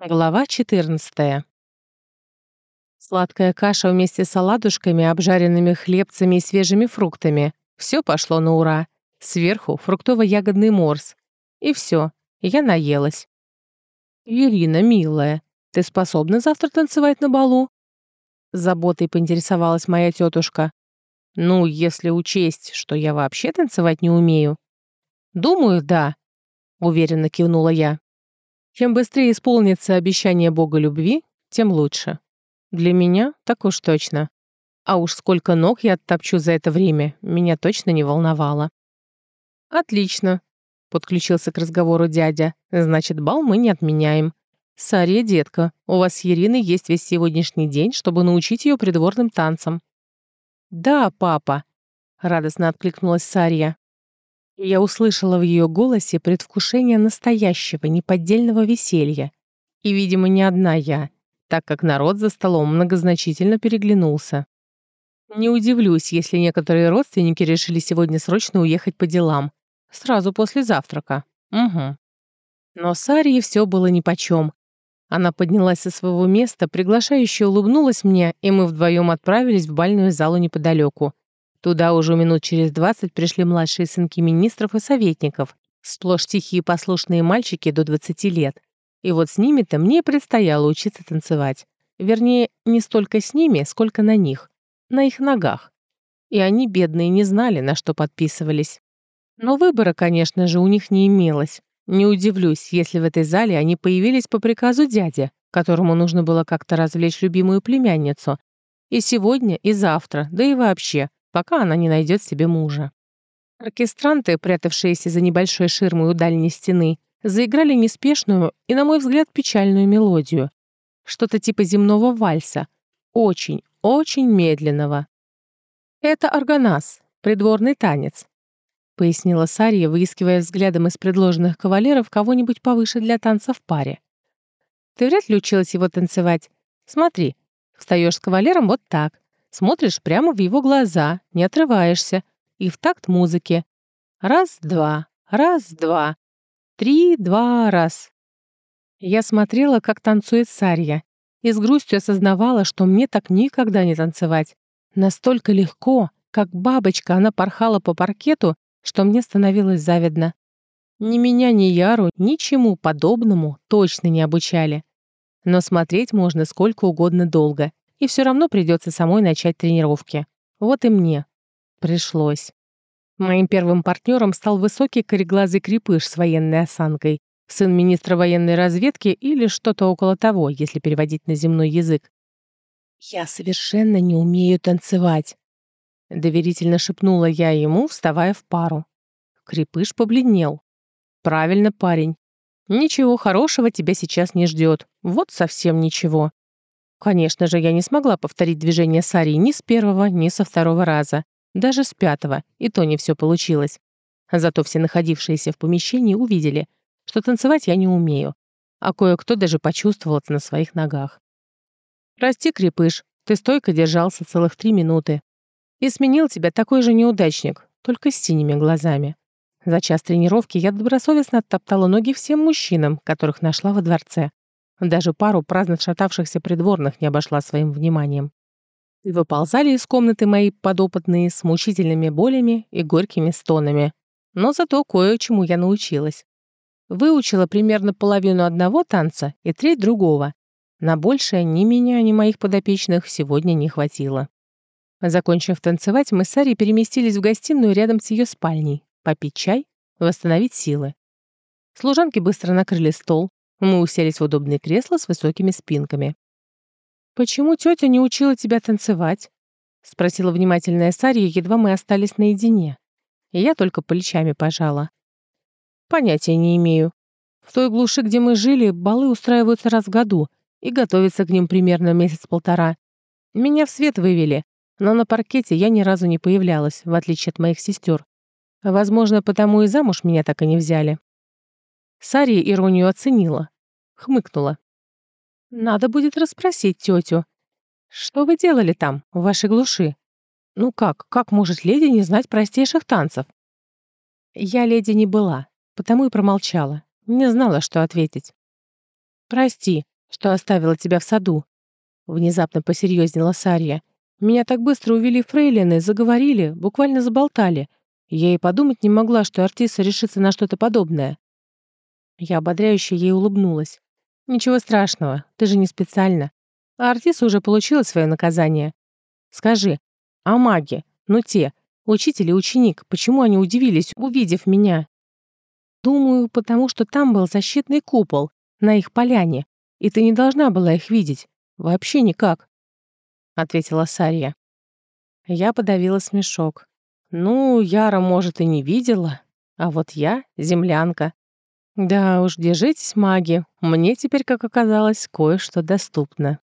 Глава 14. Сладкая каша вместе с оладушками, обжаренными хлебцами и свежими фруктами. Все пошло на ура. Сверху фруктово-ягодный морс. И все, я наелась. «Ирина, милая, ты способна завтра танцевать на балу?» Заботой поинтересовалась моя тетушка. «Ну, если учесть, что я вообще танцевать не умею». «Думаю, да», — уверенно кивнула я. Чем быстрее исполнится обещание Бога любви, тем лучше. Для меня так уж точно. А уж сколько ног я оттопчу за это время, меня точно не волновало. «Отлично», — подключился к разговору дядя. «Значит, бал мы не отменяем. Сария, детка, у вас с Ириной есть весь сегодняшний день, чтобы научить ее придворным танцам». «Да, папа», — радостно откликнулась Сария. Я услышала в ее голосе предвкушение настоящего, неподдельного веселья. И, видимо, не одна я, так как народ за столом многозначительно переглянулся. Не удивлюсь, если некоторые родственники решили сегодня срочно уехать по делам. Сразу после завтрака. Угу. Но Сарии все было нипочем. Она поднялась со своего места, приглашающе улыбнулась мне, и мы вдвоем отправились в бальную залу неподалеку. Туда уже минут через двадцать пришли младшие сынки министров и советников, сплошь тихие послушные мальчики до 20 лет. И вот с ними-то мне предстояло учиться танцевать. Вернее, не столько с ними, сколько на них. На их ногах. И они, бедные, не знали, на что подписывались. Но выбора, конечно же, у них не имелось. Не удивлюсь, если в этой зале они появились по приказу дяди, которому нужно было как-то развлечь любимую племянницу. И сегодня, и завтра, да и вообще, пока она не найдет себе мужа. Оркестранты, прятавшиеся за небольшой ширмой у дальней стены, заиграли неспешную и, на мой взгляд, печальную мелодию. Что-то типа земного вальса. Очень, очень медленного. «Это органаз, придворный танец», — пояснила Сария, выискивая взглядом из предложенных кавалеров кого-нибудь повыше для танца в паре. «Ты вряд ли училась его танцевать. Смотри, встаешь с кавалером вот так, Смотришь прямо в его глаза, не отрываешься, и в такт музыки. Раз-два, раз-два, три-два, раз. Я смотрела, как танцует Сарья, и с грустью осознавала, что мне так никогда не танцевать. Настолько легко, как бабочка, она порхала по паркету, что мне становилось завидно. Ни меня, ни Яру ничему подобному точно не обучали. Но смотреть можно сколько угодно долго, и все равно придется самой начать тренировки. Вот и мне. Пришлось. Моим первым партнером стал высокий кореглазый крепыш с военной осанкой, сын министра военной разведки или что-то около того, если переводить на земной язык. «Я совершенно не умею танцевать», — доверительно шепнула я ему, вставая в пару. Крепыш побледнел. «Правильно, парень. Ничего хорошего тебя сейчас не ждет. Вот совсем ничего. Конечно же, я не смогла повторить движение Сари ни с первого, ни со второго раза. Даже с пятого, и то не все получилось. Зато все находившиеся в помещении увидели, что танцевать я не умею, а кое-кто даже почувствовал это на своих ногах. «Прости, крепыш, ты стойко держался целых три минуты. И сменил тебя такой же неудачник, только с синими глазами. За час тренировки я добросовестно оттоптала ноги всем мужчинам, которых нашла во дворце. Даже пару праздно шатавшихся придворных не обошла своим вниманием. И выползали из комнаты мои подопытные с мучительными болями и горькими стонами. Но зато кое-чему я научилась. Выучила примерно половину одного танца и треть другого. На большее ни меня, ни моих подопечных сегодня не хватило. Закончив танцевать, мы с Сарей переместились в гостиную рядом с ее спальней, попить чай, восстановить силы. Служанки быстро накрыли стол, мы уселись в удобные кресла с высокими спинками. «Почему тетя не учила тебя танцевать?» — спросила внимательная Сарья, едва мы остались наедине. Я только плечами пожала. «Понятия не имею. В той глуши, где мы жили, балы устраиваются раз в году, и готовятся к ним примерно месяц-полтора. Меня в свет вывели, но на паркете я ни разу не появлялась, в отличие от моих сестер. Возможно, потому и замуж меня так и не взяли. Сария иронию оценила. Хмыкнула. «Надо будет расспросить тетю. Что вы делали там, в вашей глуши? Ну как, как может леди не знать простейших танцев?» Я леди не была, потому и промолчала. Не знала, что ответить. «Прости», что оставила тебя в саду», — внезапно посерьезнела Сарья. «Меня так быстро увели фрейлины, заговорили, буквально заболтали. Я и подумать не могла, что Артиса решится на что-то подобное». Я ободряюще ей улыбнулась. «Ничего страшного, ты же не специально. А Артиса уже получила свое наказание. Скажи, а маги, ну те, учитель и ученик, почему они удивились, увидев меня?» «Думаю, потому что там был защитный купол на их поляне, и ты не должна была их видеть. Вообще никак», — ответила Сарья. Я подавила смешок. «Ну, Яра, может, и не видела, а вот я — землянка. Да уж, держитесь, маги, мне теперь, как оказалось, кое-что доступно».